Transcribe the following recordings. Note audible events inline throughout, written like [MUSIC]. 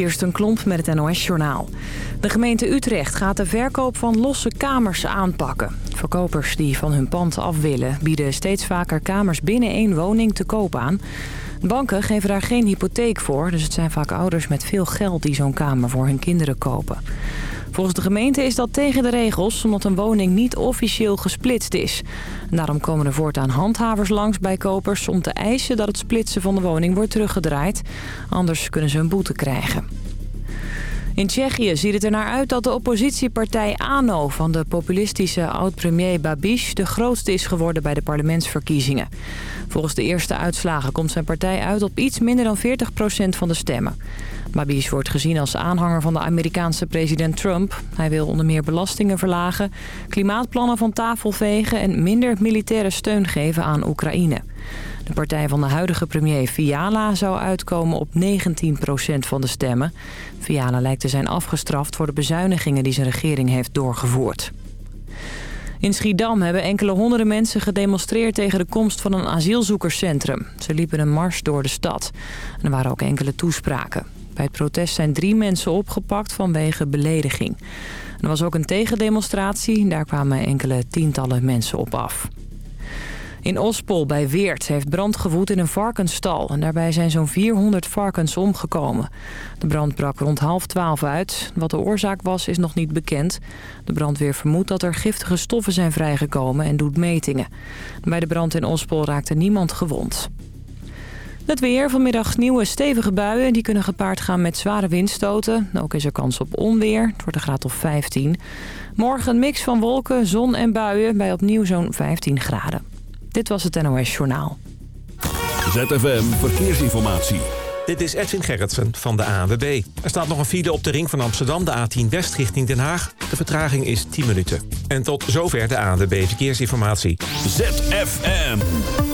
Eerst een klomp met het NOS-journaal. De gemeente Utrecht gaat de verkoop van losse kamers aanpakken. Verkopers die van hun pand af willen... bieden steeds vaker kamers binnen één woning te koop aan. Banken geven daar geen hypotheek voor... dus het zijn vaak ouders met veel geld die zo'n kamer voor hun kinderen kopen. Volgens de gemeente is dat tegen de regels... omdat een woning niet officieel gesplitst is. daarom komen er voortaan handhavers langs bij kopers... om te eisen dat het splitsen van de woning wordt teruggedraaid. Anders kunnen ze een boete krijgen. In Tsjechië ziet het er naar uit dat de oppositiepartij ANO van de populistische oud-premier Babiš de grootste is geworden bij de parlementsverkiezingen. Volgens de eerste uitslagen komt zijn partij uit op iets minder dan 40% van de stemmen. Babiš wordt gezien als aanhanger van de Amerikaanse president Trump. Hij wil onder meer belastingen verlagen, klimaatplannen van tafel vegen en minder militaire steun geven aan Oekraïne. De partij van de huidige premier Fiala zou uitkomen op 19% van de stemmen. Fiala lijkt te zijn afgestraft voor de bezuinigingen die zijn regering heeft doorgevoerd. In Schiedam hebben enkele honderden mensen gedemonstreerd tegen de komst van een asielzoekerscentrum. Ze liepen een mars door de stad. er waren ook enkele toespraken. Bij het protest zijn drie mensen opgepakt vanwege belediging. Er was ook een tegendemonstratie. Daar kwamen enkele tientallen mensen op af. In Ospol bij Weert heeft brand gewoed in een varkensstal. En daarbij zijn zo'n 400 varkens omgekomen. De brand brak rond half twaalf uit. Wat de oorzaak was, is nog niet bekend. De brandweer vermoedt dat er giftige stoffen zijn vrijgekomen en doet metingen. Bij de brand in Ospol raakte niemand gewond. Het weer, vanmiddag nieuwe stevige buien. Die kunnen gepaard gaan met zware windstoten. Ook is er kans op onweer. Het wordt een graad of 15. Morgen een mix van wolken, zon en buien bij opnieuw zo'n 15 graden. Dit was het NOS Journaal. ZFM Verkeersinformatie. Dit is Edwin Gerritsen van de ANWB. Er staat nog een file op de ring van Amsterdam, de A10 West richting Den Haag. De vertraging is 10 minuten. En tot zover de ANWB Verkeersinformatie. ZFM.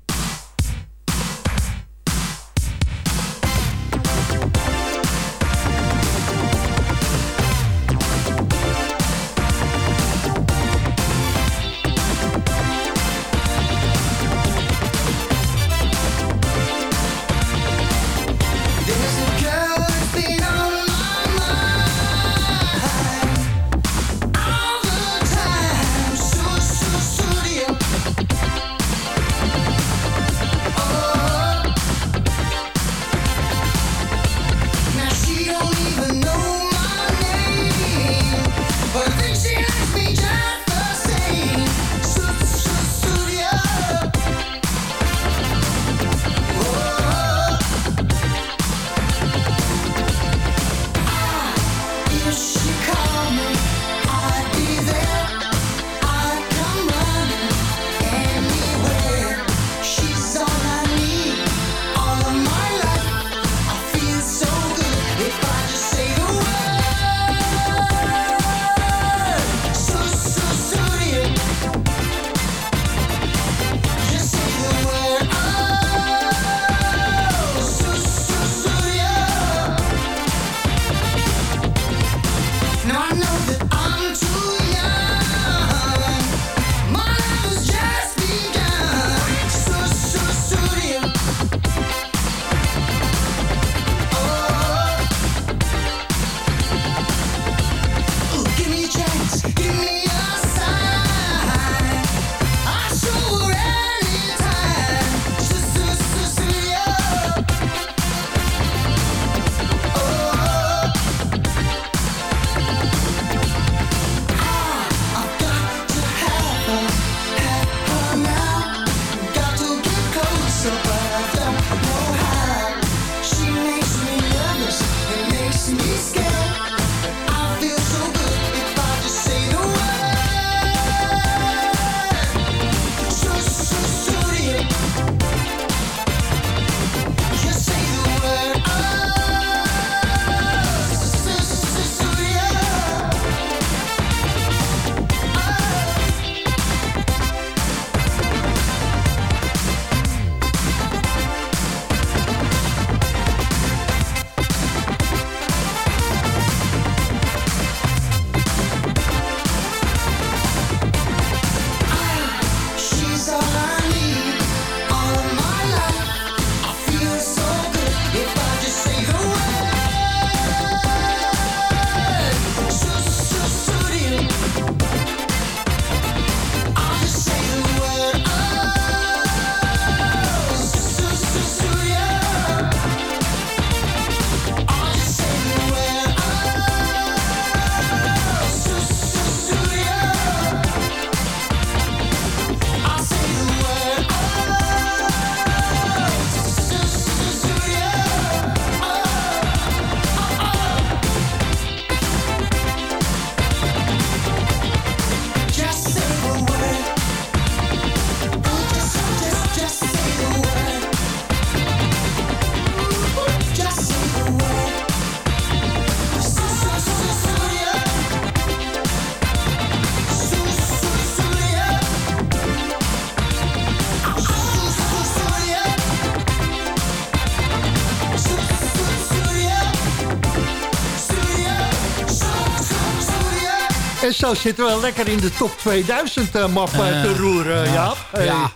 Zo zitten we lekker in de top 2000 uh, map te roeren, ja. Jaap. Hey. Ja.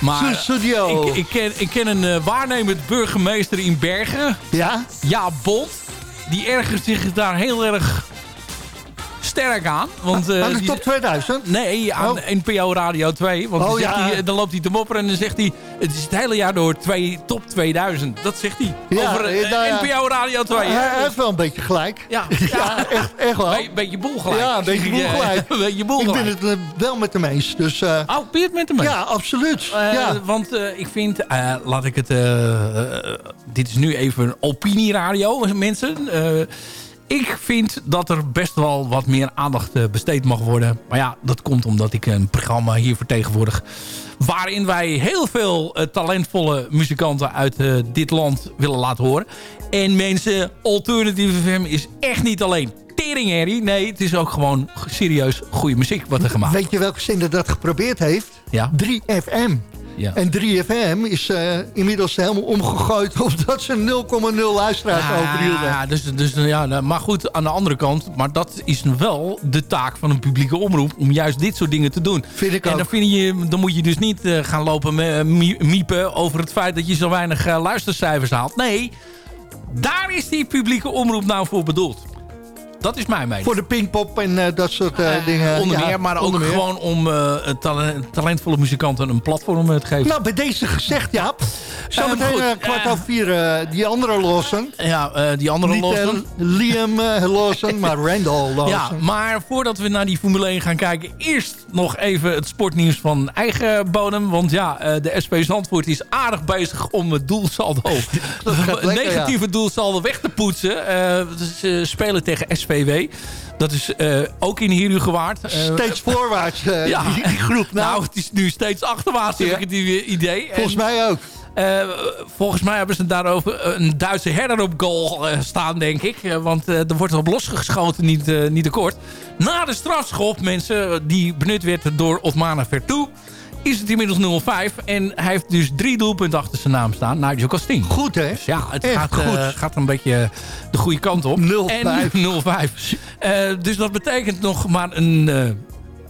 Maar studio. Ik, ik, ken, ik ken een uh, waarnemend burgemeester in Bergen. Ja? Ja, Bot. Die ergert zich daar heel erg sterk aan. Want, uh, aan de top 2000? Nee, aan oh. NPO Radio 2. Want oh, dan, ja. hij, dan, loopt hij te mopperen en dan zegt hij... het is het hele jaar door twee, top 2000. Dat zegt hij. Ja, over uh, nou, NPO Radio 2. Hij heeft wel een beetje gelijk. Ja, [LAUGHS] ja echt, echt wel. Een beetje boel gelijk. Ja, een beetje boel gelijk. [LAUGHS] een beetje boel gelijk. Ik ben het wel met hem eens. Dus, uh, oh, ben het met hem eens? Ja, absoluut. ja. Want ik vind, laat ik het... dit is nu even een opinieradio, mensen... Ik vind dat er best wel wat meer aandacht eh, besteed mag worden. Maar ja, dat komt omdat ik een programma hier vertegenwoordig... waarin wij heel veel uh, talentvolle muzikanten uit uh, dit land willen laten horen. En mensen, Alternative FM is echt niet alleen teringherrie. Nee, het is ook gewoon serieus goede muziek wat er gemaakt Weet je welke zender dat geprobeerd heeft? Ja. 3FM. Ja. En 3FM is uh, inmiddels helemaal omgegooid... [LAUGHS] omdat ze 0,0 luisteraars overhielden. Ja, dus, dus, ja, nou, maar goed, aan de andere kant... maar dat is wel de taak van een publieke omroep... om juist dit soort dingen te doen. Vind ik en dan, vind je, dan moet je dus niet uh, gaan lopen miepen... over het feit dat je zo weinig uh, luistercijfers haalt. Nee, daar is die publieke omroep nou voor bedoeld. Dat is mijn mening. Voor de pingpop en uh, dat soort uh, dingen. Onder meer, maar ook gewoon om talent, talentvolle muzikanten een platform te geven. Nou, bij deze gezegd, Jaap. Zometeen kwart over vier die andere Lawson. Ja, die andere Niet, Lawson. Liam Lawson, maar Randall Lawson. [LAUGHS] Ja, maar voordat we naar die Formule 1 gaan kijken... eerst nog even het sportnieuws van eigen bodem. Want ja, de SP Zandvoort is aardig bezig om het doelsaldo... [LAUGHS] negatieve doelsaldo weg te poetsen. ze spelen tegen SP dat is uh, ook in Herugewaard. Uh, steeds [LAUGHS] voorwaarts, uh, ja. die, die, groep. Nou. nou. het is nu steeds achterwaarts, heb ik het idee. Volgens en, mij ook. volgens mij hebben ze daarover een Duitse herder op goal staan, denk ik. want er wordt op losgeschoten, niet, niet kort. Na de strafschop, mensen, die benut werd door Otmane Vertu is het inmiddels 0-5. En hij heeft dus drie doelpunten achter zijn naam staan. Nigel Costin. Goed, hè? Dus ja, het gaat, uh, gaat een beetje de goede kant op. 0-5. 0-5. Uh, dus dat betekent nog maar een... Uh,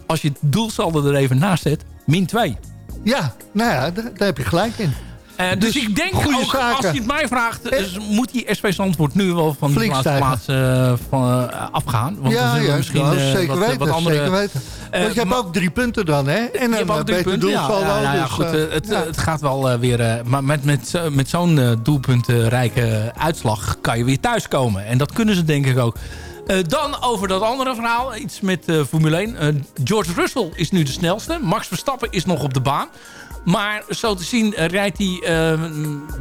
als je het doelsaldo er even naast zet, min 2. Ja, nou ja, daar, daar heb je gelijk in. Uh, dus, dus, ik denk ook, als je het mij vraagt, dus moet die SP Zandvoort nu wel van de laatste plaats uh, van, uh, afgaan. Want ja, ja misschien nou, zeker, wat, weten, wat andere, zeker weten. Want je hebt ook drie punten dan, hè? En doelsaldo. Ja, ja, ja, dus, goed, het, het, gaat wel weer... maar met, met, met zo'n doelpuntenrijke uitslag kan je weer thuiskomen. En dat kunnen ze denk ik ook. Uh, dan over dat andere verhaal. Iets met uh, Formule 1. Uh, George Russell is nu de snelste. Max Verstappen is nog op de baan. Maar zo te zien eh, rijdt hij uh,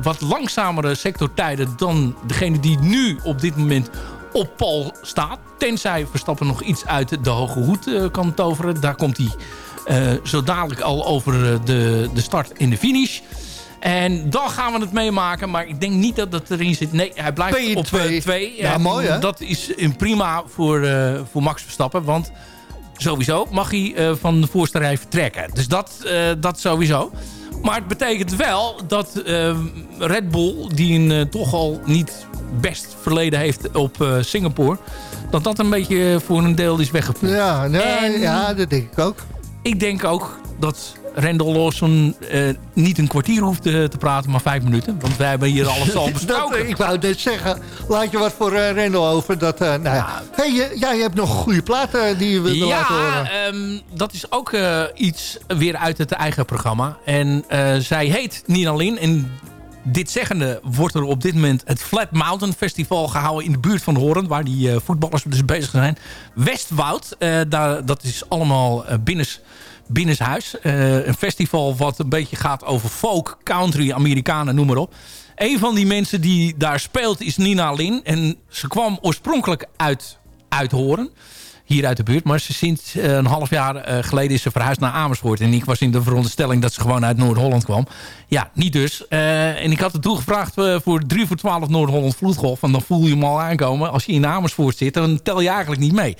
wat langzamere sectortijden dan degene die nu op dit moment op Paul staat. Tenzij Verstappen nog iets uit de hoge hoed uh, kan toveren. Daar komt hij uh, zo dadelijk al over de, de start in de finish. En dan gaan we het meemaken. Maar ik denk niet dat dat erin zit. Nee, hij blijft op 2. Ja, mooi hè? Dat is prima voor, voor Max Verstappen. Want sowieso mag hij uh, van de voorste rij vertrekken. Dus dat, uh, dat sowieso. Maar het betekent wel dat uh, Red Bull, die een toch al niet best verleden heeft op Singapore... dat dat een beetje voor een deel is weggevoerd. Ja, nee, ja, dat denk ik ook. Ik denk ook dat Randall Lawson uh, niet een kwartier hoeft te, te, praten, maar vijf minuten. Want wij hebben hier alles al [LAUGHS] besproken. dat, ik wou net zeggen, laat je wat voor uh, Randall over. Dat, uh, nou ja. Hey, jij hebt nog goede platen die je wilt ja, laten horen. Ja, um, dat is ook iets weer uit het eigen programma. En zij heet Nina Lin. En dit zeggende wordt er op dit moment het Flat Mountain Festival gehouden in de buurt van Horen. Waar die voetballers dus bezig zijn. Westwoud, daar, dat is allemaal binnen binnenshuis. Uh, een festival wat een beetje gaat over folk, country, Amerikanen, noem maar op. Een van die mensen die daar speelt is Nina Lin. En ze kwam oorspronkelijk uit, uit Horen. Hier uit de buurt. Maar ze sinds uh, een half jaar uh, geleden is ze verhuisd naar Amersfoort. En ik was in de veronderstelling dat ze gewoon uit Noord-Holland kwam. Ja, niet dus. en ik had het toegevraagd voor 3 voor 12 Noord-Holland vloedgolf. En dan voel je hem al aankomen. Als je in Amersfoort zit, dan tel je eigenlijk niet mee.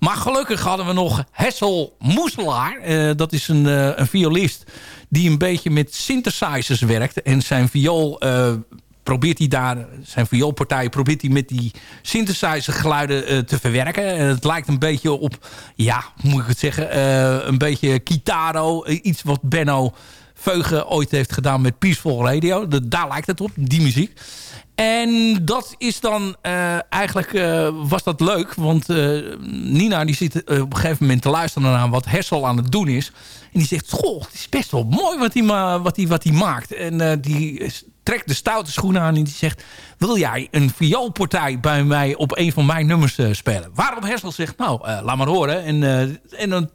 Maar gelukkig hadden we nog Hessel Moeselaar. Uh, dat is een, uh, een violist die een beetje met synthesizers werkt. En zijn viool uh, probeert hij daar, zijn vioolpartij, probeert hij met die synthesizer geluiden te verwerken. En het lijkt een beetje op, ja, hoe moet ik het zeggen, een beetje Kitaro. iets wat Benno Veugen ooit heeft gedaan met Peaceful Radio. Daar lijkt het op, die muziek. En dat is dan uh, eigenlijk uh, was dat leuk. Want uh, Nina die zit op een gegeven moment te luisteren naar wat Hessel aan het doen is. En die zegt, goh, het is best wel mooi wat hij, wat wat maakt. En die trekt de stoute schoenen aan en die zegt... wil jij een vioolpartij bij mij op een van mijn nummers spelen? Waarop Hessel zegt, nou, laat maar horen. En, en dan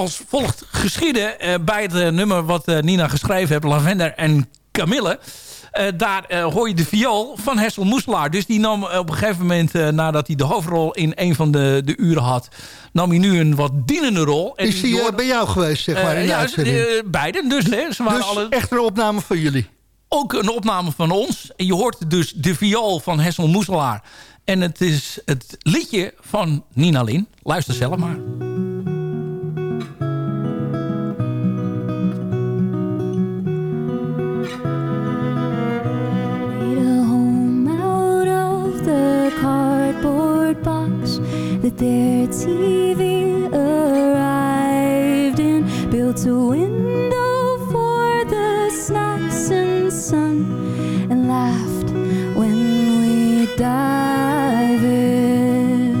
als volgt geschieden bij het nummer wat Nina geschreven heeft... Lavender en Camille... Daar hoor je de viool van Hessel Moeselaar. Dus die nam op een gegeven moment, nadat hij de hoofdrol in een van de, de uren had... nam hij nu een wat dienende rol. En Is hij bij jou geweest, zeg maar, in ja, beiden dus. Hè, ze waren dus alle... echt een opname van jullie? Ook een opname van ons. En je hoort dus de viool van Hessel Moeselaar. En het is het liedje van Nina Lin. Luister zelf maar. Their TV arrived and built a window for the snacks and sun, and laughed when we dive in.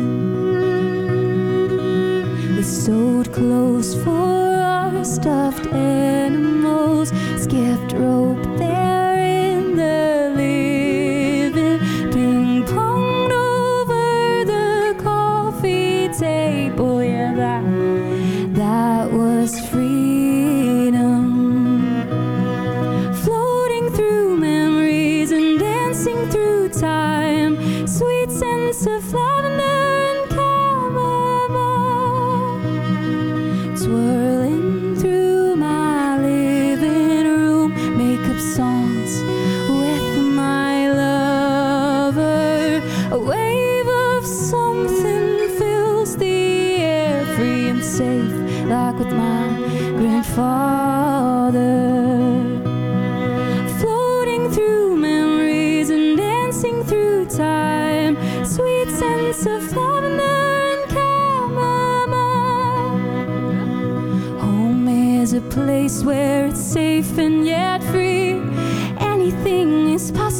We sewed clothes for our stuffed animals, skipped rope sweet sense of lavender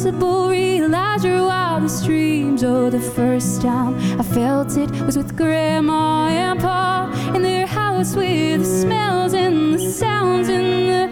impossible. Realize your wildest dreams. Oh, the first time I felt it was with Grandma and Pa in their house with the smells and the sounds and the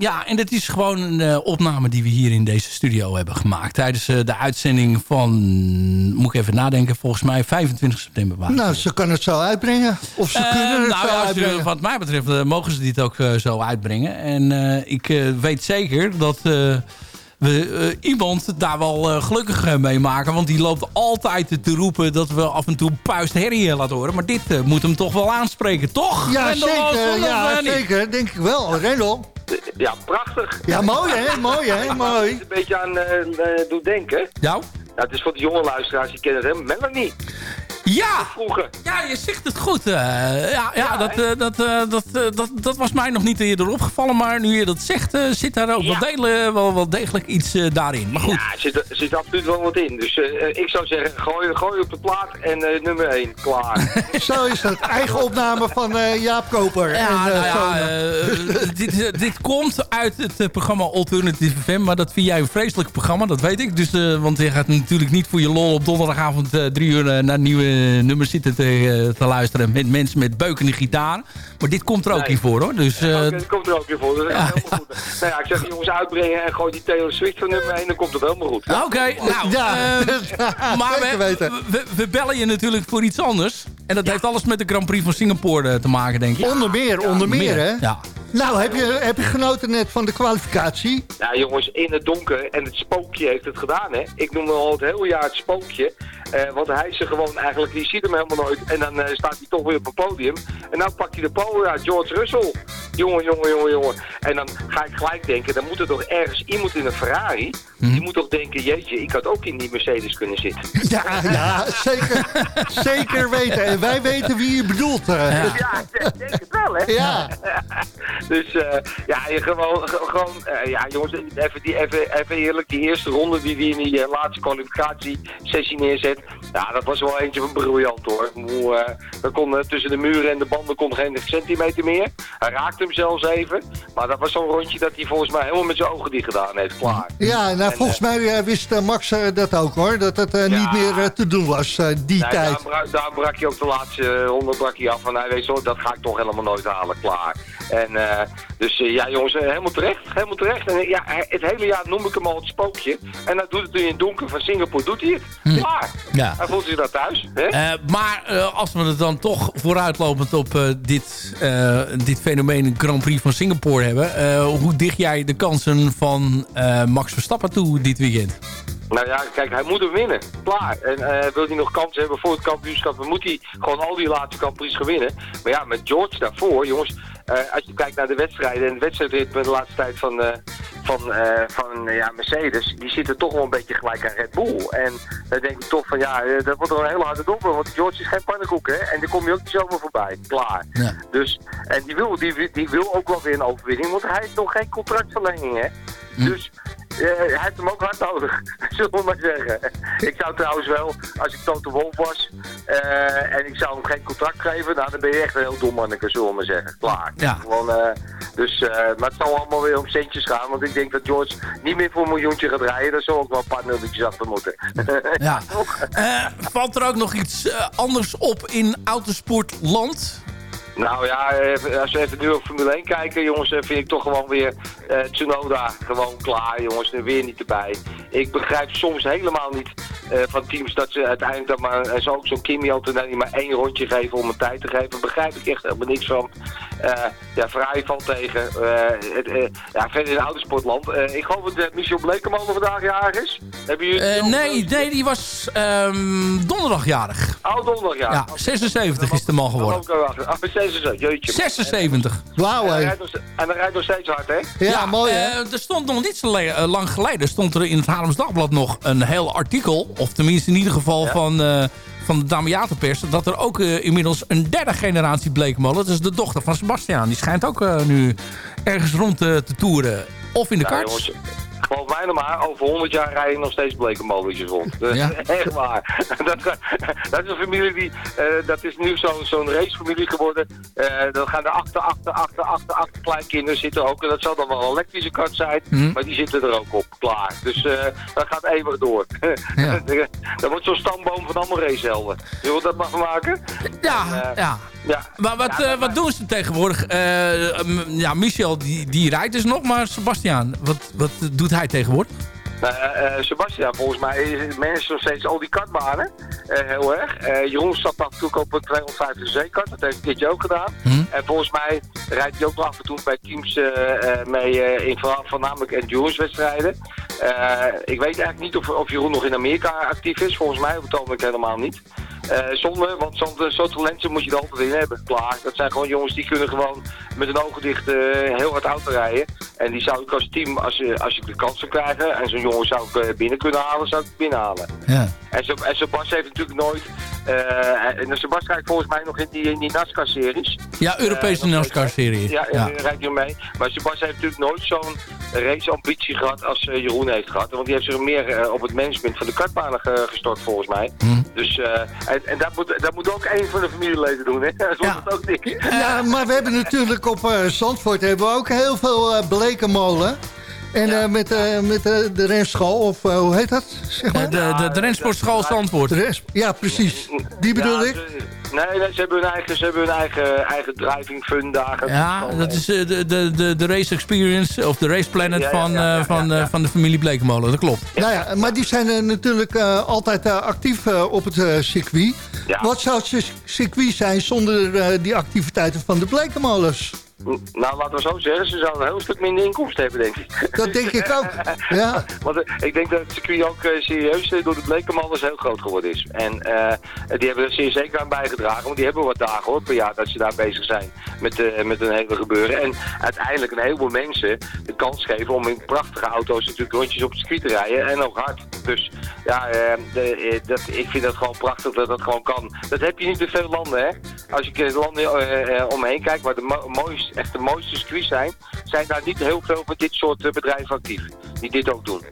Ja, en dat is gewoon een uh, opname die we hier in deze studio hebben gemaakt. Tijdens uh, de uitzending van, moet ik even nadenken, volgens mij 25 september. Waren nou, ze kan het zo uitbrengen. Of ze uh, kunnen het nou, zo ja, uitbrengen. Wat mij betreft mogen ze dit ook zo uitbrengen. En ik weet zeker dat we uh, iemand daar wel uh, gelukkig mee maken. Want die loopt altijd te roepen dat we af en toe puist herrie laten horen. Maar dit moet hem toch wel aanspreken, toch? Ja, zeker. Ja, zeker. Denk ik wel. Rendel? Ja, prachtig. Ja, mooi hè, mooi hè, mooi. een beetje aan doet denken. Nou? Ja, het is voor de jonge luisteraars, die kennen het helemaal Melanie. Ja! Ja, je zegt het goed. Uh, ja, ja, dat, uh, dat, uh, dat, dat, dat was mij nog niet eerder opgevallen. Maar nu je dat zegt, zit daar ook ja. wel, wel, wel, degelijk iets daarin. Maar goed. Ja, er zit, zit absoluut wel wat in. Dus ik zou zeggen, gooi, gooi op de plaat en nummer 1, klaar. [LAUGHS] Zo is het. Eigen opname van Jaap Koper. Ja, en, nou ja, dit, dit komt uit het programma Alternative FM. Maar dat vind jij een vreselijk programma, dat weet ik. Dus, want je gaat natuurlijk niet voor je lol op donderdagavond drie uur naar nieuwe nummers zitten te, te, luisteren. Met mensen met beukende gitaar. Maar dit komt er ook nee. in voor hoor. Dus, ja, dit komt er ook in voor. Dat is ja. helemaal goed. nou ja, ik zeg jongens uitbrengen en gooi die Taylor Swift van nummer 1. Dan komt het helemaal goed. Oké, okay, nou. Ja, [LAUGHS] maar we, we, we, bellen je natuurlijk voor iets anders. En dat heeft alles met de Grand Prix van Singapore te maken, denk ik. Onder meer, onder meer, hè? Ja. Nou, heb je, heb je genoten net van de kwalificatie? Nou jongens, in het donker en het spookje heeft het gedaan, hè. Ik noem hem al het hele jaar het spookje. Uh, want hij is er gewoon eigenlijk, je ziet hem helemaal nooit. En dan uh, staat hij toch weer op het podium. En dan pakt hij de pole, ja, George Russell. Jongen, jongen, jongen, jongen. En dan ga ik gelijk denken, dan moet er toch ergens iemand in een Ferrari... Hmm. die moet toch denken, jeetje, ik had ook in die Mercedes kunnen zitten. [LAUGHS] Ja, ja zeker, zeker weten. En wij weten wie je bedoelt. Uh. Ja, ja ik denk het wel, hè. Ja. [LAUGHS] dus ja, je gewoon, gewoon ja jongens, even, die, even, even eerlijk, die eerste ronde die hij in die laatste kwalificatiesessie neerzet... Ja, dat was wel eentje van briljant hoor. Hoe, er kon, tussen de muren en de banden kon geen centimeter meer. Hij raakte hem zelfs even. Maar dat was zo'n rondje dat hij volgens mij helemaal met zijn ogen die gedaan heeft. Klaar. Ja, nou, volgens mij wist Max dat ook hoor. Dat het ja, niet meer te doen was, die tijd. Daar brak, daar brak hij ook de laatste ronde brak af. En hij weet zo, dat ga ik toch helemaal nooit halen. Klaar. En uh, dus ja jongens, helemaal terecht. Helemaal terecht. En ja, het hele jaar noem ik hem al het spookje. En dat doet het nu in het donker van Singapore. Doet hij het. Hm. Klaar. Ja. Hij voelt zich dat thuis. Hè? Maar als we het dan toch vooruitlopend op dit, dit fenomeen Grand Prix van Singapore hebben. hoe dicht jij de kansen van Max Verstappen toe dit weekend? Nou ja, kijk, hij moet hem winnen. Klaar. En wil hij nog kansen hebben voor het kampioenschap, dan moet hij gewoon al die laatste kampioens gewinnen. Maar ja, met George daarvoor, jongens, als je kijkt naar de wedstrijden en de wedstrijdritme de laatste tijd van, van, uh, van ja, Mercedes, die zitten toch wel een beetje gelijk aan Red Bull. En dan denk ik toch van ja, eh, dat wordt wel een hele harde domper, want George is geen pannenkoek hè. En daar kom je ook niet zomaar voorbij. Klaar. Ja. Dus, en die wil, die, die wil ook wel weer een overwinning, want hij heeft nog geen contractverlenging hè. Hm. Dus uh, hij heeft hem ook hard nodig, [LAUGHS] zullen we maar zeggen. Ik zou trouwens wel, als ik Toto Wolf was uh, en ik zou hem geen contract geven, nou, dan ben je echt een heel dom manneke, zullen we maar zeggen. Klaar. Ja. Gewoon, uh, dus, maar het zal allemaal weer om centjes gaan, want ik denk dat George niet meer voor een miljoentje gaat rijden. Daar zal ook wel een paar nulletjes achter moeten. ja. [LAUGHS] valt er ook nog iets anders op in autosportland? Nou ja, als we even nu op Formule 1 kijken, jongens, vind ik toch gewoon weer uh, Tsunoda gewoon klaar, jongens. Er weer niet erbij. Ik begrijp soms helemaal niet uh, van teams dat ze uiteindelijk dan maar, en zo ook zo'n Kimi Antonelli maar één rondje geven om een tijd te geven. Daar begrijp ik echt helemaal niks van. Uh, ja, Ferrari valt tegen. Het, ja, verder in autosportland. ik geloof dat Michel Blekemolen vandaag jarig is. Hebben jullie nee, nee, die was um, donderdagjarig. Oh, donderdagjarig. Ja, 76 is de man geworden. Oh, 76, jeetje. 76. Wauw, En dan rijdt nog steeds hard, hè? Ja, mooi, hè? er stond nog niet zo lang geleden stond er in het Haarlems Dagblad nog een heel artikel of tenminste in ieder geval van, uh, van de Damiatenpers... dat er ook uh, inmiddels een derde generatie bleekmolen... dat is de dochter van Sebastian. Die schijnt ook uh, nu ergens rond te, te toeren. Of in de ja, karts geloof mij nog maar, over 100 jaar rijden nog steeds blekenmolentjes rond. Ja? [LAUGHS] Echt waar. [LAUGHS] dat, [LAUGHS] dat, is een familie die, uh, dat is nu zo'n zo'n racefamilie geworden. Uh, dan gaan er achter, achter, achter, achter, achter kleinkinderen zitten ook. En dat zal dan wel een elektrische kart zijn, hm. maar die zitten er ook op, klaar. Dus uh, dat gaat eeuwig door. Ja. dat wordt zo'n stamboom van allemaal racehelden. Je dat maar maken? Ja, ja. Ja. Maar wat, ja, wat doen ze tegenwoordig? ja, Michel die, die rijdt dus nog, maar Sebastian, wat, wat doet hij tegenwoordig? Uh, Sebastian, volgens mij mensen nog steeds al die kartbanen. Uh, heel erg. Jeroen stapt af en toe op een 250 C-kart. Dat heeft een keertje ook gedaan. Hm. En volgens mij rijdt hij ook nog af en toe bij teams mee in voornamelijk endurance wedstrijden. ik weet eigenlijk niet of, of Jeroen nog in Amerika actief is. Volgens mij op het helemaal niet. Uh, zonde, want zo'n zo talenten moet je er altijd in hebben. Klaar. Dat zijn gewoon jongens die kunnen gewoon met een ogen dicht uh, heel hard auto rijden. En die zou ik als team, als, je, als ik de kans zou krijgen... en zo'n jongen zou ik binnen kunnen halen, zou ik binnenhalen. Ja. En, zo, en Sebas heeft natuurlijk nooit Uh, en Sebas rijdt volgens mij nog in die, in die NASCAR-series. Ja, Europese uh, NASCAR-serie. Ja, ja, ja. rijdt hier mee. Maar Sebas heeft natuurlijk nooit zo'n race-ambitie gehad als Jeroen heeft gehad. Want die heeft zich meer op het management van de kartbanen gestort volgens mij. Hmm. Dus, en, en dat, moet, dat moet ook een van de familieleden doen, hè? [LAUGHS] Dat ja. ook niet. Ja, maar we hebben natuurlijk op Zandvoort hebben we ook heel veel blekenmolen. En ja. uh, met, uh, met uh, de renschool, of hoe heet dat? Zeg maar? de, de, de rensportschool Zandvoort. Ja, precies. Die bedoel ik. Nee, nee, ze hebben hun eigen, ze hebben hun eigen, eigen driving fun dagen. Ja, dat is de, de, de, de race experience of de race planet van, ja, van, van de familie Blekemolen. Dat klopt. Nou ja, maar die zijn natuurlijk altijd actief op het circuit. Wat zou het circuit zijn zonder die activiteiten van de Blekemolens? Nou, laten we zo zeggen, ze zouden een heel stuk minder inkomsten hebben, denk ik. Dat denk ik ook, [LAUGHS] ja. Want uh, ik denk dat het circuit ook uh, serieus uh, door de Bleekemanders heel groot geworden is. En die hebben er zeer zeker aan bijgedragen, want die hebben wat dagen hoor, per jaar dat ze daar bezig zijn met, met een hele gebeuren. En uiteindelijk een heleboel mensen de kans geven om in prachtige auto's natuurlijk rondjes op het circuit te rijden en ook hard. Dus ja, de, dat, ik vind dat gewoon prachtig dat dat gewoon kan. Dat heb je niet in veel landen, hè. Als je in landen omheen kijkt waar de mooiste echt de mooiste circuits zijn, zijn daar niet heel veel van dit soort eh, bedrijven actief. Die dit ook doen.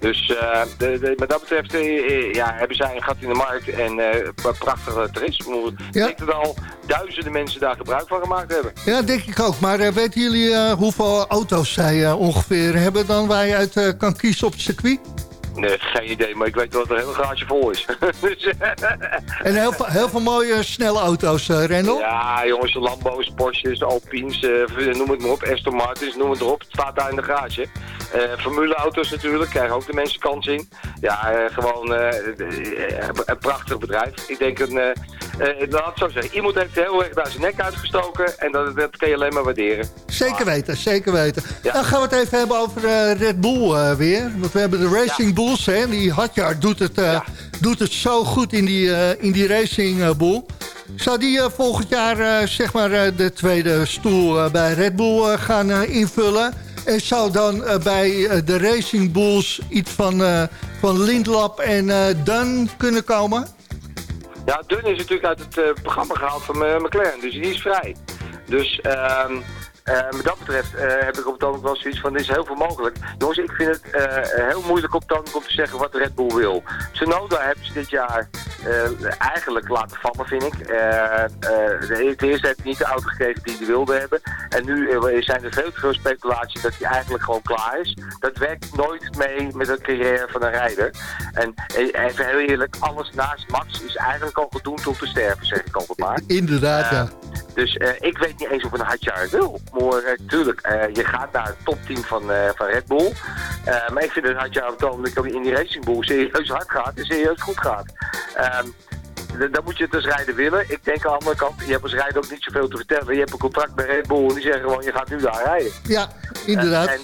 Dus uh, de, de, wat dat betreft uh, ja, hebben zij een gat in de markt en uh, prachtig toerisme. Ja. Ik denk dat al duizenden mensen daar gebruik van gemaakt hebben. Ja, denk ik ook. Maar weten jullie hoeveel auto's zij ongeveer hebben dan waar je uit kan kiezen op het circuit? Nee, geen idee, maar ik weet dat er een hele garage vol is. [LAUGHS] Dus, en heel, heel veel mooie snelle auto's, uh, Rendel? Ja, jongens, Lambo's, Porsches, Alpines, uh, noem het maar op, Aston Martins, noem het erop. Het staat daar in de garage. Uh, formuleauto's natuurlijk, krijgen ook de mensen kans in. Ja, gewoon een prachtig bedrijf. Ik denk een, laat het zo zeggen, iemand heeft heel erg daar zijn nek uitgestoken en dat, dat kan je alleen maar waarderen. Zeker weten, zeker weten. Dan gaan we het even hebben over Red Bull weer, want we hebben de Racing Bull Hè? Die Hadjar doet het, uh, doet het zo goed in die, uh, in die Racing uh, Bull. Zou die volgend jaar zeg maar, de tweede stoel bij Red Bull gaan invullen? En zou dan bij de Racing Bulls iets van, van Lindlap en Dunn kunnen komen? Ja, Dunn is natuurlijk uit het programma gehaald van McLaren, dus die is vrij. Dus... Ehm, wat dat betreft uh, heb ik op het ogenblik wel zoiets van, er is heel veel mogelijk. Jongens, ik vind het uh, heel moeilijk op het om te zeggen wat Red Bull wil. Tsunoda hebben ze dit jaar eigenlijk laten vallen, vind ik. de eerste heeft niet de auto gekregen die hij wilde hebben. En nu zijn er veel te veel speculaties dat hij eigenlijk gewoon klaar is. Dat werkt nooit mee met de carrière van een rijder. En even heel eerlijk, alles naast Max is eigenlijk al gedoemd om te sterven, zeg ik altijd maar. Inderdaad, ja. Dus ik weet niet eens of een Hadjar wil natuurlijk, uh, je gaat naar het topteam van, van Red Bull. Maar ik vind dat Hadja op het ogenblik in die Racing Bull serieus hard gaat en serieus goed gaat. Um, dan moet je het als rijder willen. Ik denk aan de andere kant, je hebt als rijder ook niet zoveel te vertellen. Je hebt een contract bij Red Bull en die zeggen gewoon, je gaat nu daar rijden. Ja, inderdaad. En,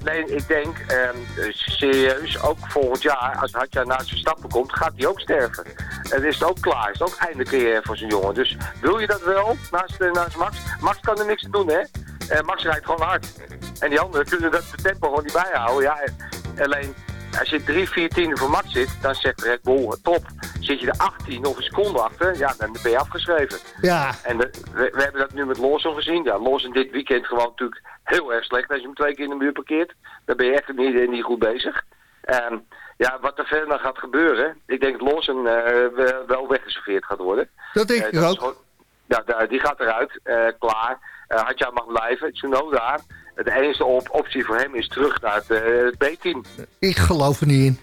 alleen, ik denk, um, serieus, ook volgend jaar, als Hadja naast Verstappen komt, gaat hij ook sterven. En is het ook klaar, is het ook einde carrière voor zijn jongen. Dus wil je dat wel, naast, naast Max? Max kan er niks aan doen, hè? Uh, Max rijdt gewoon hard. En die anderen kunnen dat tempo gewoon niet bijhouden. Ja, alleen als je drie, vier tienden voor Max zit, dan zegt Red Bull top. Zit je er 18 of een seconde achter, ja, dan ben je afgeschreven. Ja. En we, we, hebben dat nu met Lawson gezien. Ja, Lawson dit weekend gewoon natuurlijk heel erg slecht. Als je hem twee keer in de muur parkeert, dan ben je echt niet, niet goed bezig. Um, ja, wat er verder gaat gebeuren, ik denk dat Lawson uh, wel weggeserveerd gaat worden. Dat denk uh, ik ook. ja, die gaat eruit, uh, klaar. Hadja mag blijven, Tsunoda de enige op optie voor hem is terug naar het, uh, B-team. Ik geloof er niet in.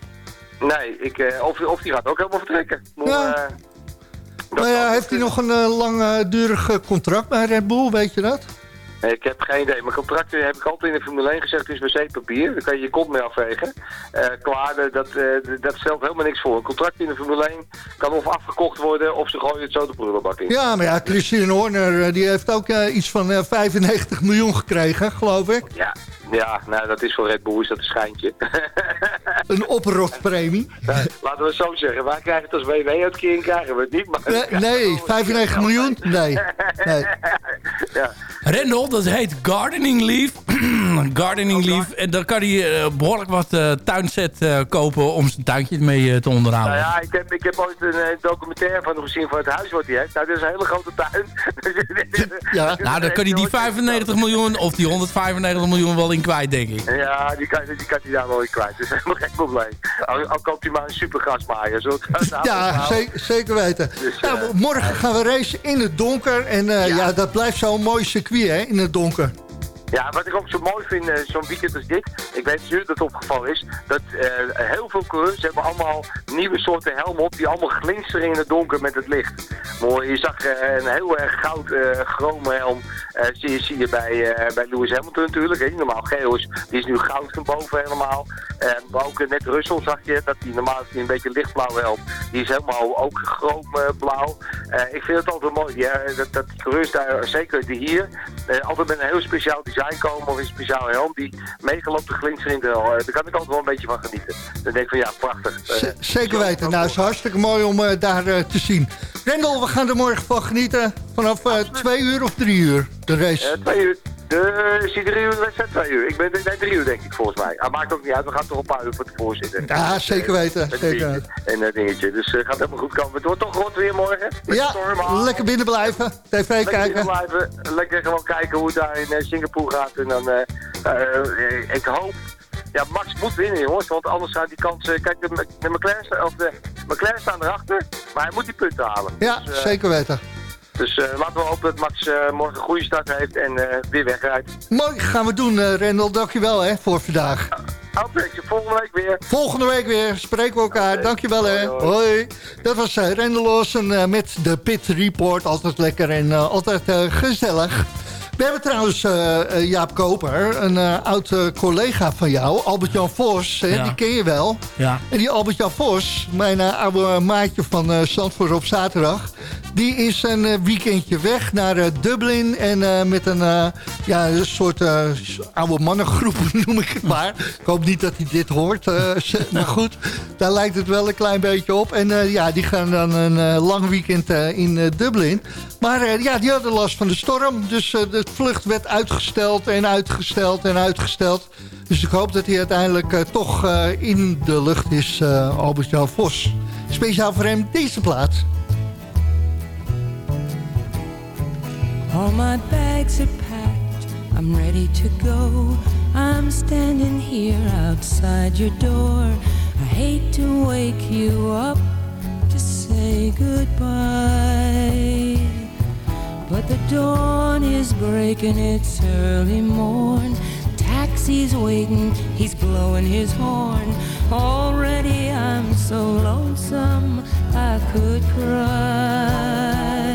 Nee, ik, uh, of, of die gaat ook helemaal vertrekken. Maar, ja. Nou ja, heeft hij nog een langdurig contract bij Red Bull, weet je dat? Ik heb geen idee. Mijn contracten heb ik altijd in de Formule 1 gezegd, is wc-papier. Daar kan je je kont mee afvegen. Uh, klaar, dat, uh, dat stelt helemaal niks voor. Een contract in de Formule 1 kan of afgekocht worden of ze gooien het zo de prullenbak in. Ja, maar ja, Christian Horner eh, die heeft ook iets van 95 miljoen gekregen, geloof ik. Ja, ja, nou, dat is voor Red Bull is dat een schijntje. [LAUGHS] een oprotpremie. laten we het zo zeggen. Wij krijgen het als WW-uitkering, krijgen we het niet. Maar nee, nee 95 miljoen? Nee. nee. [LAUGHS] ja. Rendel, dat heet gardening leave. [CLEARS THROAT] gardening leaf. En dan kan hij uh, behoorlijk wat uh, tuinset uh, kopen om zijn tuintje mee te onderhouden. Nou ja, ik heb, ik heb ooit een documentaire van hem gezien van het huis wat hij heeft. Nou, dat is een hele grote tuin. ja. Nou, dan kan hij die 95 miljoen of die 195 miljoen wel in kwijt, denk ik. Ja, die kan, die kan hij daar wel in kwijt. Dat is helemaal geen probleem. Al, al koopt hij maar een supergrasmaaier. Zo [LAUGHS] ja, zeker, zeker weten. Dus, nou, morgen gaan we racen in het donker. En ja. ja, dat blijft zo'n mooi circuit, hè, in het donker. Ja, wat ik ook zo mooi vind, uh, zo'n weekend als dit, ik weet of het opgevallen is, dat uh, heel veel coureurs hebben allemaal nieuwe soorten helmen op, die allemaal glinsteren in het donker met het licht. Mooi, je zag uh, een heel erg goud chrome helm, zie, je, zie je bij, bij Lewis Hamilton natuurlijk, hè, normaal geel is, die is nu goud van boven helemaal. maar ook net Russell zag je, dat die normaal is die een beetje lichtblauw helm, die is helemaal ook chroomblauw. ik vind het altijd mooi, ja, dat, dat coureurs daar, zeker die hier, altijd met een heel speciaal design komen of een speciaal helm die meegelopen glinster in de hel. Daar kan ik altijd wel een beetje van genieten. Dan denk ik van ja, prachtig. Uh, zeker weten. Nou, is hartstikke mooi om uh, daar te zien. Rendel, we gaan er morgen van genieten. Vanaf twee uur of drie uur, de race. twee uur. De, is die drie uur wedstrijd? Twee uur. Ik ben nee, drie uur denk ik volgens mij. Ah, maakt ook niet uit, we gaan toch een paar uur voor tevoren zitten. Ja, zeker weten. zeker. En dat dingetje. Dus uh, gaat helemaal goed komen. Het wordt toch rot weer morgen. Ja, storm, lekker binnen blijven. TV lekker kijken. Binnen blijven. Lekker gewoon kijken hoe het daar in uh, Singapore gaat. En dan, uh, ik hoop ja, Max moet winnen, jongens. Want anders gaat die kans... kijk, de, de, McLaren, of de McLaren staan erachter. Maar hij moet die punten halen. Ja, dus, zeker weten. Dus uh, laten we hopen dat Max uh, morgen een goede start heeft en uh, weer wegrijdt. Mooi, gaan we doen, Rendel. Dankjewel hè, voor vandaag. Oké, volgende week weer. Volgende week weer, spreken we elkaar. Okay. Dankjewel hè. Hoi. hoi. Dat was Rendel Lawson met de Pit Report. Altijd lekker en altijd gezellig. We hebben trouwens uh, Jaap Koper, een uh, oud collega van jou, Albert-Jan Vos. Hè, Die ken je wel. Ja. En die Albert-Jan Vos, mijn oude maatje van uh, Zandvoort op zaterdag... die is een weekendje weg naar Dublin. En met een, ja, een soort oude mannengroep, [LAUGHS] noem ik het maar. Ik hoop niet dat hij dit hoort. [LAUGHS] maar goed, daar lijkt het wel een klein beetje op. En ja, die gaan dan een lang weekend in Dublin. Maar ja, die hadden last van de storm. Dus de vlucht werd uitgesteld en uitgesteld en uitgesteld. Dus ik hoop dat hij uiteindelijk uh, toch uh, in de lucht is, uh, Albert-Jan Vos. Speciaal voor hem deze plaats. All my bags are packed, I'm ready to go. I'm standing here outside your door. I hate to wake you up to say goodbye. But the dawn is breaking, it's early morn. Taxi's waiting, he's blowing his horn. Already I'm so lonesome I could cry.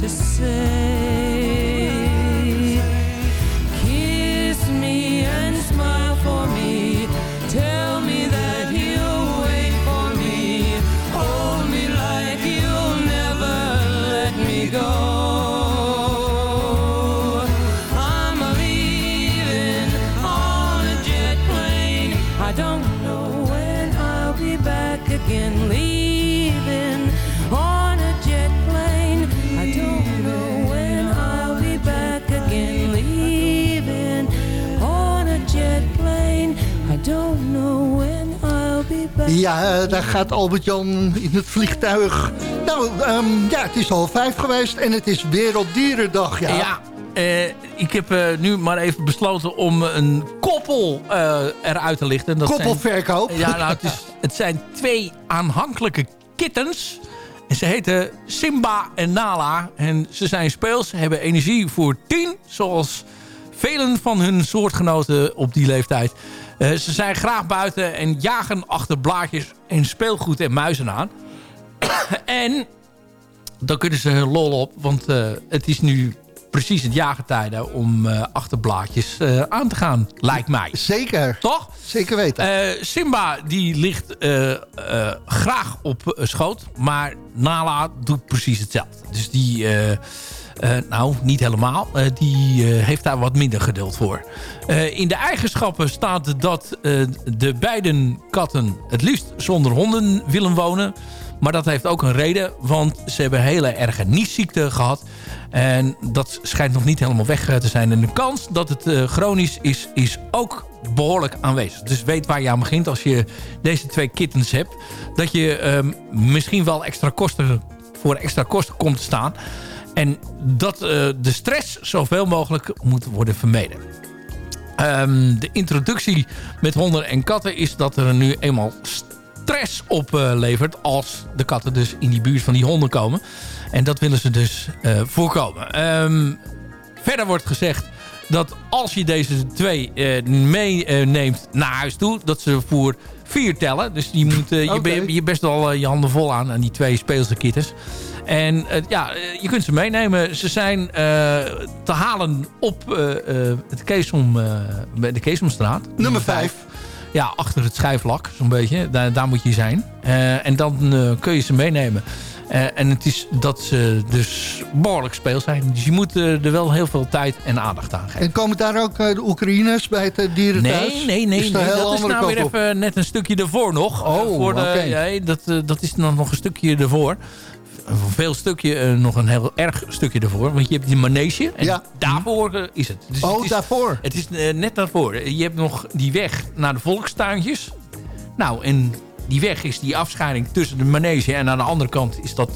to say. Ja, daar gaat Albert-Jan in het vliegtuig. Nou, ehm, ja, het is al vijf geweest en het is Werelddierendag. Ja, Ja, eh, ik heb eh, nu maar even besloten om een koppel eh, eruit te lichten. Dat zijn- Koppelverkoop. ja, nou, het, is, het zijn twee aanhankelijke kittens. En ze heten Simba en Nala. En ze zijn speels, hebben energie voor tien. Zoals velen van hun soortgenoten op die leeftijd. Eh, ze zijn graag buiten en jagen achter blaadjes en speelgoed en muizen aan. [COUGHS] en dan kunnen ze hun lol op. Want eh, het is nu precies het jagertijden om eh, achter blaadjes aan te gaan. Lijkt mij. Zeker, Toch? zeker weten. Simba die ligt graag op schoot. Maar Nala doet precies hetzelfde. Dus die... eh, nou, niet helemaal. Eh, die eh, heeft daar wat minder geduld voor. In de eigenschappen staat dat de beide katten het liefst zonder honden willen wonen. Maar dat heeft ook een reden, want ze hebben hele erge niesziekte gehad. En dat schijnt nog niet helemaal weg te zijn. En de kans dat het chronisch is, is ook behoorlijk aanwezig. Dus weet waar je aan begint als je deze twee kittens hebt. Dat je ehm, misschien wel extra kosten voor extra kosten komt te staan. En dat eh, de stress zoveel mogelijk moet worden vermeden. Ehm, de introductie met honden en katten is dat er nu eenmaal stress oplevert... als de katten dus in die buurt van die honden komen. En dat willen ze dus eh, voorkomen. Ehm, verder wordt gezegd dat als je deze twee eh, meeneemt naar huis toe... dat ze voor vier tellen. Dus die moet, je, je best wel je handen vol aan aan die twee speelse kittens. En eh, ja, eh, je kunt ze meenemen. Ze zijn eh, te halen op het Keesom, de Keesomstraat. Nummer vijf. Ja, achter het schijfvlak, zo'n beetje. Daar, daar moet je zijn. En dan kun je ze meenemen. En het is dat ze dus behoorlijk speel zijn. Dus je moet er wel heel veel tijd en aandacht aan geven. En komen daar ook de Oekraïners bij het dierenthuis? Nee, nee, nee. Is nee, dat is nou weer op? even net een stukje ervoor nog. Oh, voor de, oké. ja, dat, dat is dan nog een stukje ervoor. Een veel stukje, eh, nog een heel erg stukje ervoor. Want je hebt die manege. En Ja. daarvoor eh, is het. Dus Oh, het is, daarvoor. Het is eh, net daarvoor. Je hebt nog die weg naar de volkstuintjes. Nou, en die weg is die afscheiding tussen de manege. En aan de andere kant is dat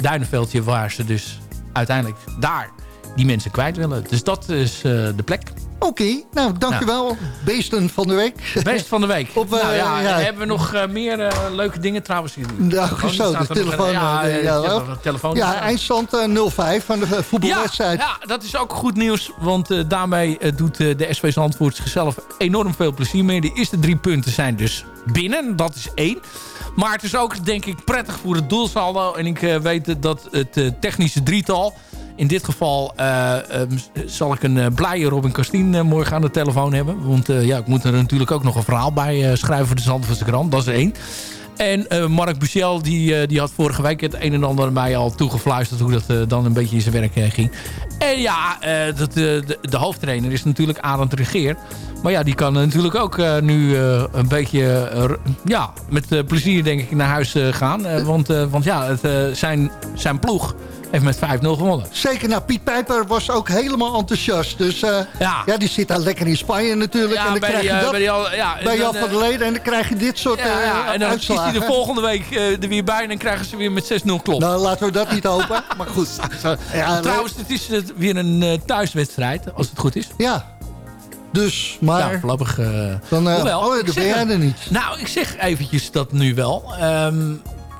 duinenveldje waar ze dus uiteindelijk daar die mensen kwijt willen. Dus dat is eh, de plek. Oké, nou dankjewel. Beesten van de week. Best van de week. [LAUGHS] Op, eh, nou ja, ja. hebben we nog eh, meer leuke dingen trouwens? Nou, Oh, die zo, de telefoon. Ja, ja, telefoon. ja, eindstand eh, 0-5 van de voetbalwedstrijd. ja, dat is ook goed nieuws. Want daarmee doet de SV Zandvoort zichzelf enorm veel plezier mee. De eerste drie punten zijn dus binnen. Dat is één. Maar het is ook, denk ik, prettig voor het doelsaldo. En ik weet dat het technische drietal... In dit geval eh, eh, zal ik een eh, blije Robin Kastien eh, morgen aan de telefoon hebben. Want ja, ik moet er natuurlijk ook nog een verhaal bij schrijven voor de Zandvoortse krant. Dat is één. En Mark Buchel, die, die had vorige week het een en ander mij al toegefluisterd... hoe dat dan een beetje in zijn werk ging. En ja, dat, de, de hoofdtrainer is natuurlijk Arend Regeer. Maar ja, die kan natuurlijk ook nu een beetje ja, met plezier denk ik naar huis gaan. Want, want ja, het, zijn, zijn ploeg heeft met 5-0 gewonnen. Zeker, nou, Piet Pijper was ook helemaal enthousiast. Dus eh, Ja. ja, die zit daar lekker in Spanje natuurlijk. en dan bij, krijg die, je eh, dat bij, al- ja, bij Jan van der Leden. En dan krijg je dit soort eh, ja, ja, eh, en dan is uitslagen. hij de volgende week eh, er weer bij en dan krijgen ze weer met 6-0 klop. Nou, laten we dat niet hopen. [LAUGHS] Maar goed. Ja, Trouwens, het is eh, weer een eh, thuiswedstrijd, als het goed is. Ja. Dus, maar... Ja, voorlopig... eh, dan, eh, hoewel, oh, ik dan zeg ben jij er niet. Nou, ik zeg eventjes dat nu wel. Ehm,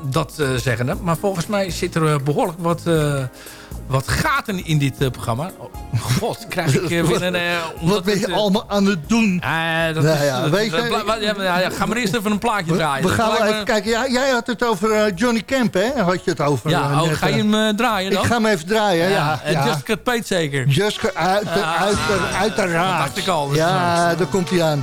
dat eh zeggende. Maar volgens mij zit er eh, behoorlijk wat, eh, wat gaten in dit programma. Oh, God, krijg ik weer een... [LAUGHS] Wat ben je het, allemaal aan het doen? dat Nou is, ja, dat- weet dat- je- ja, ja, ga maar eerst even een plaatje draaien. we gaan wel even kijken. Ja, jij had het over Johnny Camp, hè? Had je het over? Ja, oh, ga je hem draaien dan? Ik ga hem even draaien, ja. ja. Just Cut Paid zeker. Just uit, uit, uiteraard. dat dacht ik al, dus, ja, daar komt hij aan.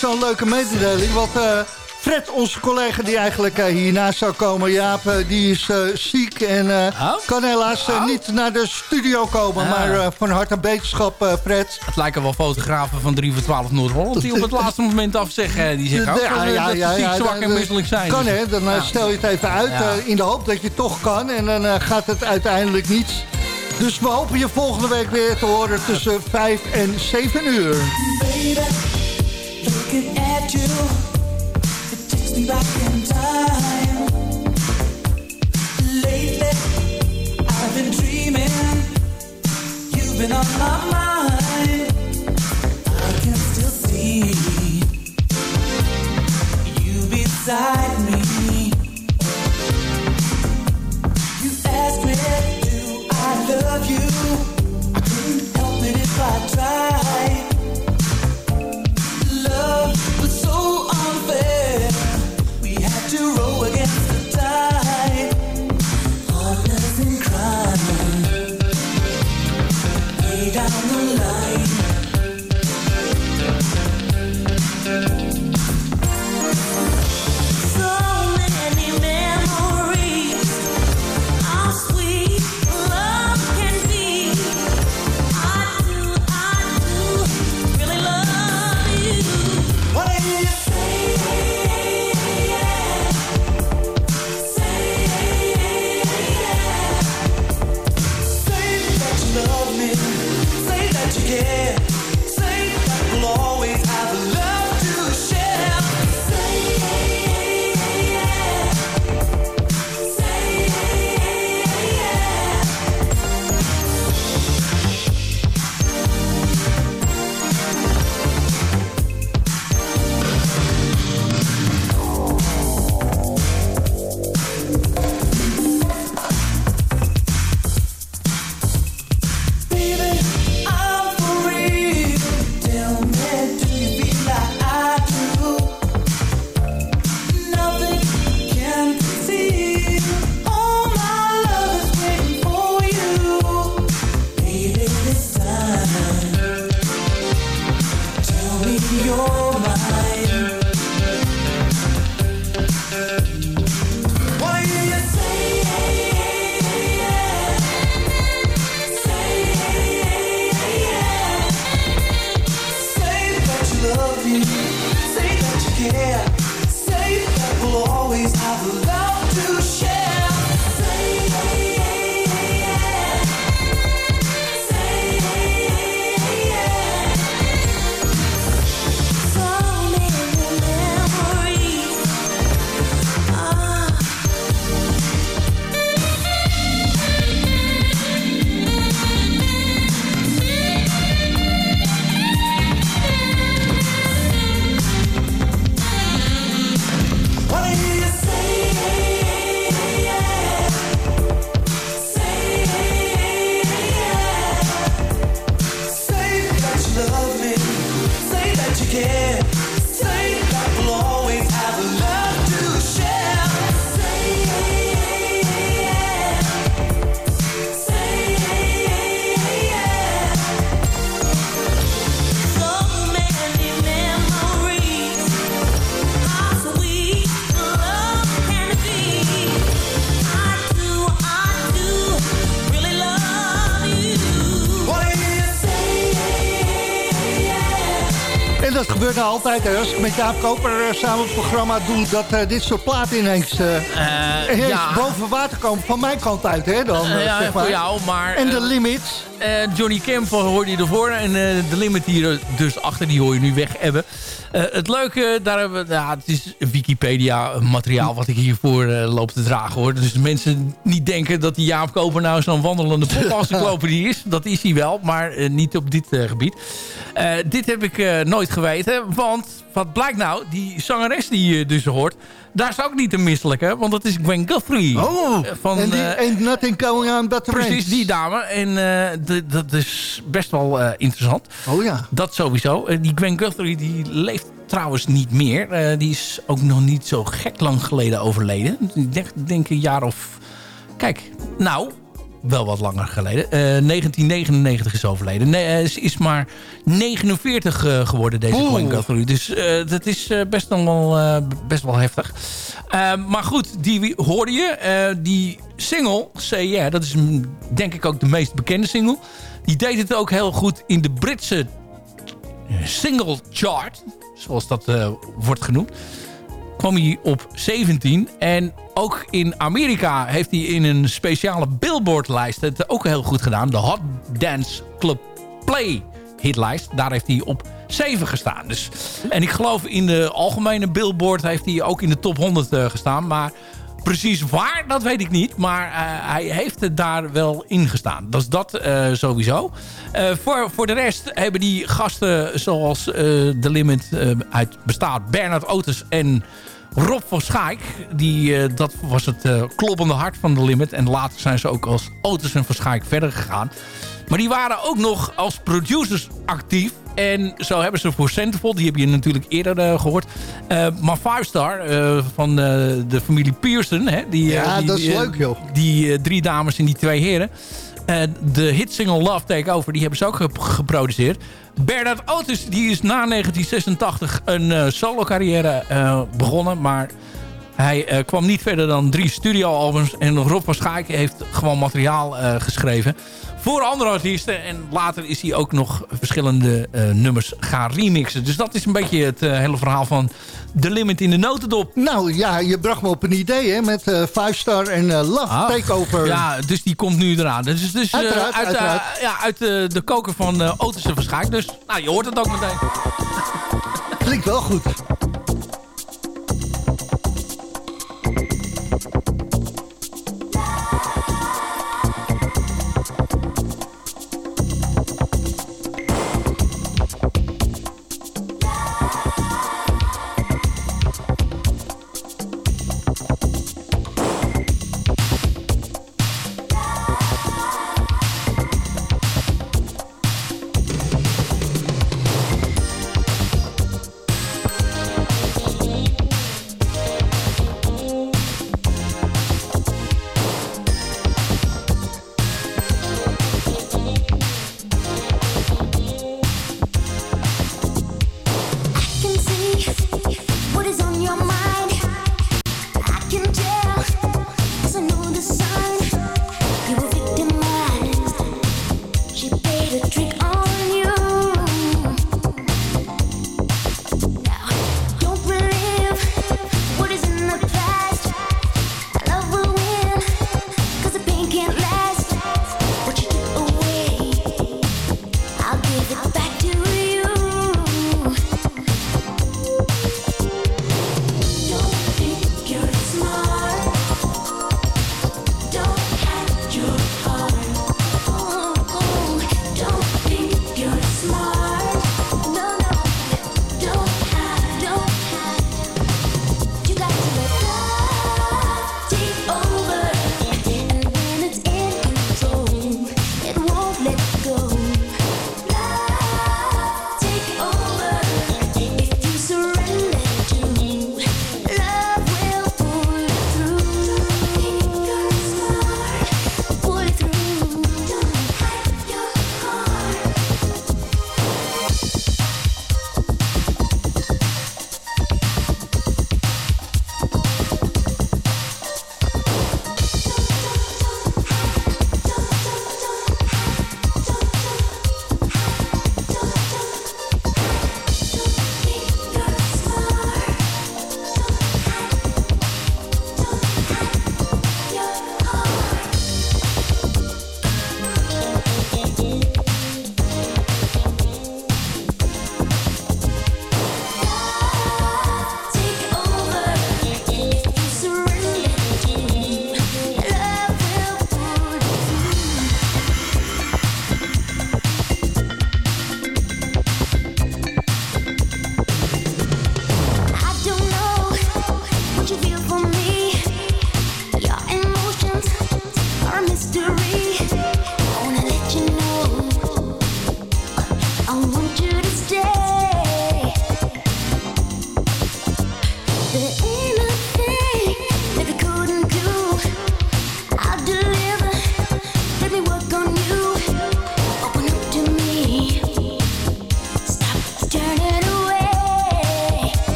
zo'n leuke mededeling. Want uh, Fred, onze collega die eigenlijk uh, hiernaast zou komen... Jaap, uh, die is ziek en oh? kan helaas oh? niet naar de studio komen. Ah. Maar van harte beterschap, Fred. Het lijken wel fotografen van 3 voor 12 Noord-Holland... die op het [LAUGHS] laatste moment afzeggen. Die zeggen ook ja, ja, dat ja, ziek, zwak en misselijk zijn. Kan hè, dan stel je het even uit in de hoop dat je toch kan. En dan gaat het uiteindelijk niet... Dus we hopen je volgende week weer te horen tussen 5 en 7 uur. Looking at you, it takes me back in time. Lately, I've been dreaming. You've been on my mind. Gebeurt nou altijd. Als ik met Jaap Koper uh, samen het programma doe... dat uh, dit soort platen ineens, uh, ineens ja. boven water komen. Van mijn kant uit, hè? Dan, ja, zeg maar. voor jou, maar... En de limits. Johnny Kemp hoorde je ervoor. En de limit hier dus achter, die hoor je nu weg hebben. het leuke, daar hebben we... Ja, het is Wikipedia materiaal wat ik hiervoor loop te dragen, hoor. Dus mensen niet denken dat die Jaap Koper nou zo'n wandelende die is. Dat is hij wel, maar niet op dit gebied. dit heb ik nooit geweten. Want wat blijkt nou, die zangeres die je dus hoort... daar is ook niet te misselijke, want dat is Gwen Guthrie. Oh, van, en die uh, Ain't Nothing Going On But Precies, die dame. En uh, dat is best wel uh, interessant. Oh ja. Dat sowieso. die Gwen Guthrie die leeft trouwens niet meer. die is ook nog niet zo gek lang geleden overleden. Ik denk, denk een jaar of... Kijk, nou, wel wat langer geleden. Uh, 1999 is overleden. Nee, ze is maar 49 uh, geworden, deze Guthrie. Dus uh, dat is best, wel, best wel heftig. maar goed, die hoorde je. die single, Say Yeah, dat is denk ik ook de meest bekende single. Die deed het ook heel goed in de Britse single chart. Zoals dat wordt genoemd kwam hij op 17. En ook in Amerika heeft hij in een speciale Billboard-lijst het ook heel goed gedaan. De Hot Dance Club Play hitlijst. Daar heeft hij op 7 gestaan. Dus, en ik geloof in de algemene Billboard heeft hij ook in de top 100 uh, eh, gestaan. Maar precies waar, dat weet ik niet. Maar uh, hij heeft het daar wel in gestaan. Dat is dat uh, sowieso. Uh, voor, voor de rest hebben die gasten zoals The Limit uit bestaat. Bernard Otis en Rob van Schaik. Die, dat was het kloppende hart van de Limit. En later zijn ze ook als Otis en van Schaik verder gegaan. Maar die waren ook nog als producers actief. En zo hebben ze voor Centerfold, die heb je natuurlijk eerder uh, gehoord. maar Five Star van de familie Pearson. Hè, die, ja, die, dat is leuk joh. Die drie dames en die twee heren. de hitsingle Love Takeover, die hebben ze ook geproduceerd. Bernard Otis die is na 1986 een uh, solo carrière uh, begonnen. Maar hij uh, kwam niet verder dan drie studioalbums. En Rob van Schaik heeft gewoon materiaal geschreven voor andere artiesten. En later is hij ook nog verschillende nummers gaan remixen. Dus dat is een beetje het hele verhaal van The Limit in de notendop. Nou ja, je bracht me op een idee hè, met uh, Five Star en Love ah, Takeover. Ja, dus die komt nu eraan. Dus, dus uiteraard, uit, uiteraard. ja, uit de koker van Otis Verschaak. Dus nou, je hoort het ook meteen. Klinkt wel goed.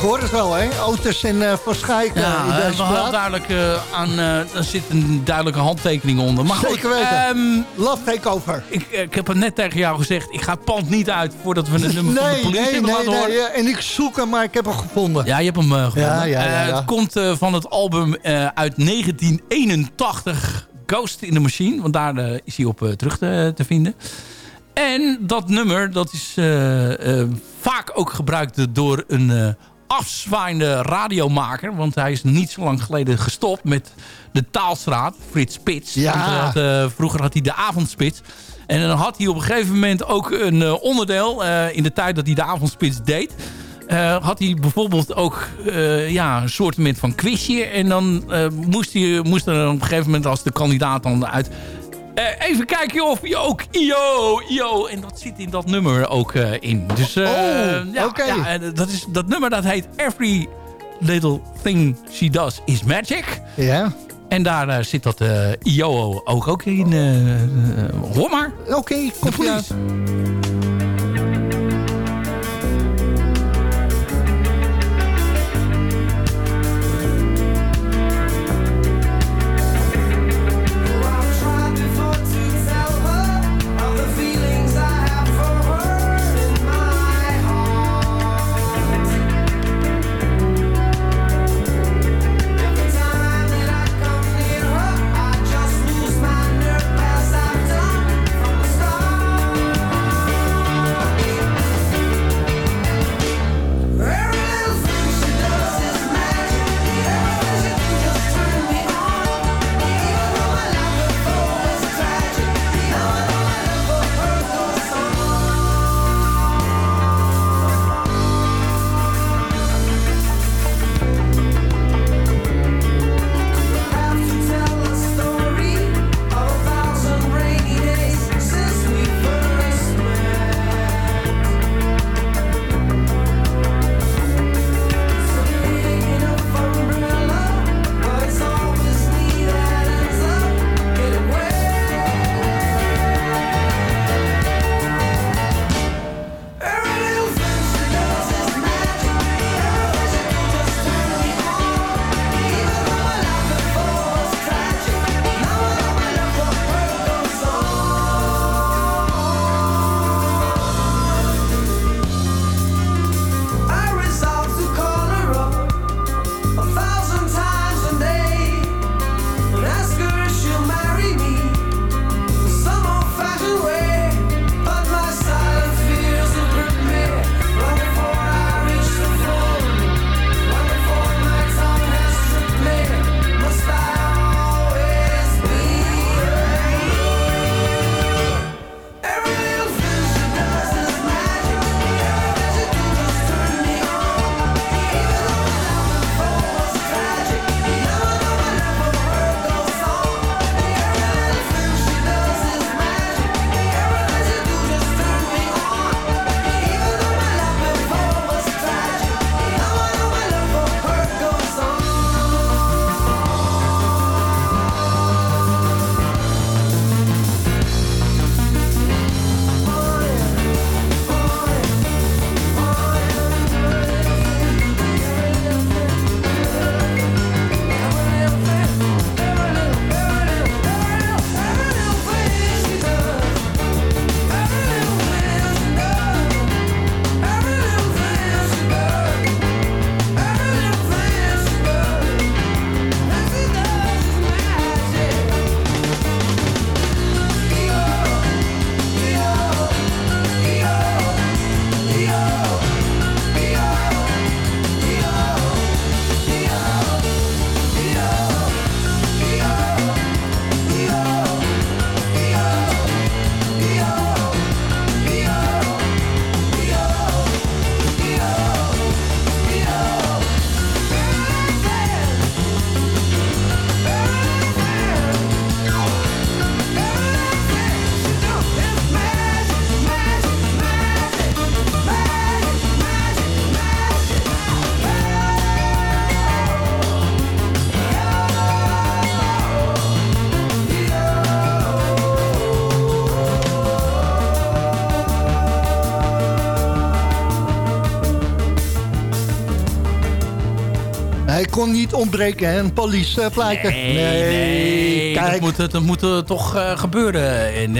Hoor het wel, hè. Otis en uh, Van Schaik ja, in deze plaat. duidelijk aan, er zit een duidelijke handtekening onder. Maar Zeker goed, weten. Um, Love Takeover. Ik, ik heb het net tegen jou gezegd, ik ga het pand niet uit voordat we een [LAUGHS] nummer nee, van de politie nee, nee. Nee, en ik zoek hem, maar ik heb hem gevonden. Ja, je hebt hem uh, gevonden. Ja, ja, ja, het komt van het album uit 1981, Ghost in the Machine. Want daar is hij op terug te, te vinden. En dat nummer, dat is uh, uh, vaak ook gebruikt door een uh, afzwaaiende radiomaker. Want hij is niet zo lang geleden gestopt met de Taalstraat, Frits Spits. Ja. Had, vroeger had hij de Avondspits. En dan had hij op een gegeven moment ook een onderdeel, in de tijd dat hij de Avondspits deed... had hij bijvoorbeeld ook ja, een soort van quizje. En dan moest, hij, moest er op een gegeven moment als de kandidaat dan uit... Uh, even kijken of je ook IO, IO. En dat zit in dat nummer ook uh, in. Dus uh, oh, ja, okay. ja dat, is, dat nummer dat heet Every Little Thing She Does Is Magic. Ja. En daar zit dat IO ook, ook in. hoor maar. Oké, okay, komt kon niet ontbreken, hè? Een police plaatje. Nee, nee, kijk. Dat moet, dat moet toch uh, gebeuren in,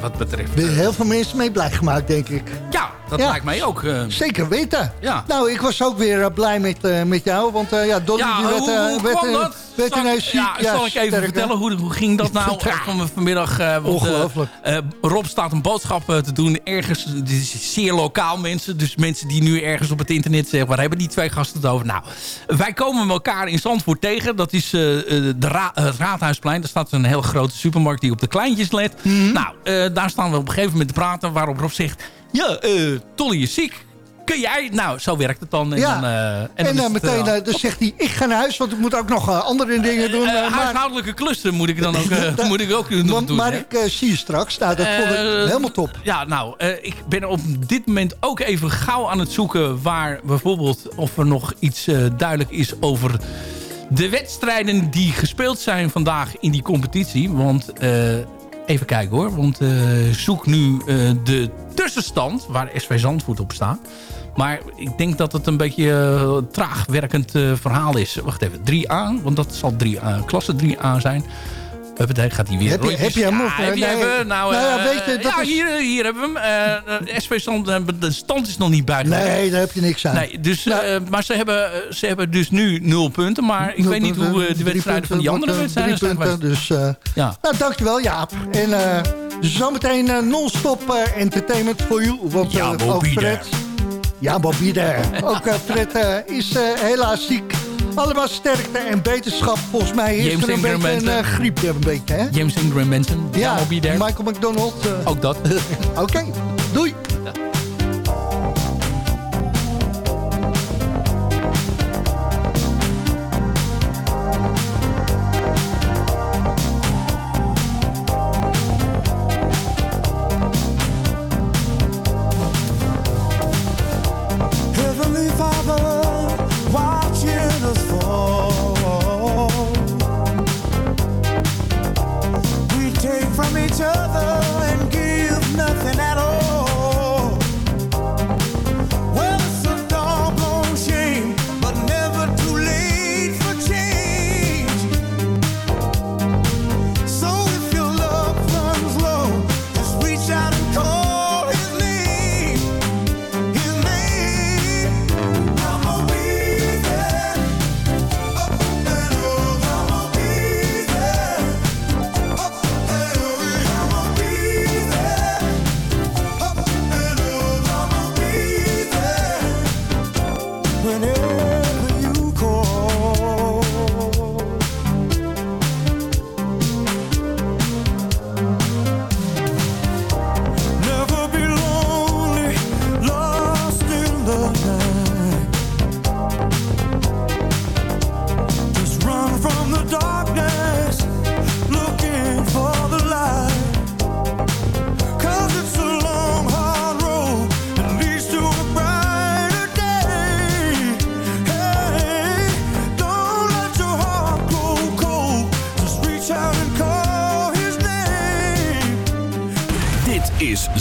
wat betreft. Er heel veel mensen mee blij gemaakt, denk ik. Ja, dat lijkt mij ook. Uh... Zeker weten. Ja. Nou, ik was ook weer blij met, met jou, want ja, Dolly ja, werd, hoe werd, dat? werd zal ineens ziek. Ja, zal ik even vertellen, hoe, hoe ging dat nou [LAUGHS] van vanmiddag? Ongelooflijk. Rob staat een boodschap te doen ergens, dit is zeer lokaal mensen, dus mensen die nu ergens op het internet zeggen, waar hebben die twee gasten het over? Nou, wij komen elkaar in Zandvoort tegen. Dat is de ra het Raadhuisplein. Daar staat een heel grote supermarkt die op de kleintjes let. Mm -hmm. Nou, daar staan we op een gegeven moment te praten. Waarop Rob zegt... Ja, uh, Tolly is ziek kun jij? Nou, zo werkt het dan. En ja. dan, uh, en, en dan meteen uh, dus zegt hij, ik ga naar huis, want ik moet ook nog andere dingen doen. maar... Huishoudelijke klussen moet ik dan ook, [LAUGHS] moet ik ook doen. Maar ik zie je straks. Nou, dat vond ik helemaal top. Ja, nou, ik ben op dit moment ook even gauw aan het zoeken... waar bijvoorbeeld of er nog iets duidelijk is over de wedstrijden die gespeeld zijn vandaag in die competitie. Want even kijken hoor, want zoek nu de tussenstand waar SV Zandvoort op staat. Maar ik denk dat het een beetje uh, traag werkend verhaal is. Wacht even, 3A, want dat zal 3A, klasse 3A zijn. Huppatee, gaat hij weer. Heb je, heb je hem ja, heb je nee. nou, nou ja, uh, weet je, dat ja is... hier, hier hebben we hem. Uh, SV stand, de stand is nog niet buiten. Nee, daar heb je niks aan. Nee, dus, nou, maar ze hebben, ze hebben dus nu nul punten. Maar ik weet niet hoe de wedstrijden van die andere wedstrijden zijn punten, Dus, ja. Nou, dankjewel Jaap. En zometeen non-stop entertainment voor you. Want ja, ook Fred... Ja, Bobby daar. [LAUGHS] Ook Fred is helaas ziek. Allemaal sterkte en beterschap. Volgens mij is James er een beetje een griepje. Een beetje, hè? James Ingram Benson. Ja. Michael McDonald. Ook dat. [LAUGHS] Oké, okay.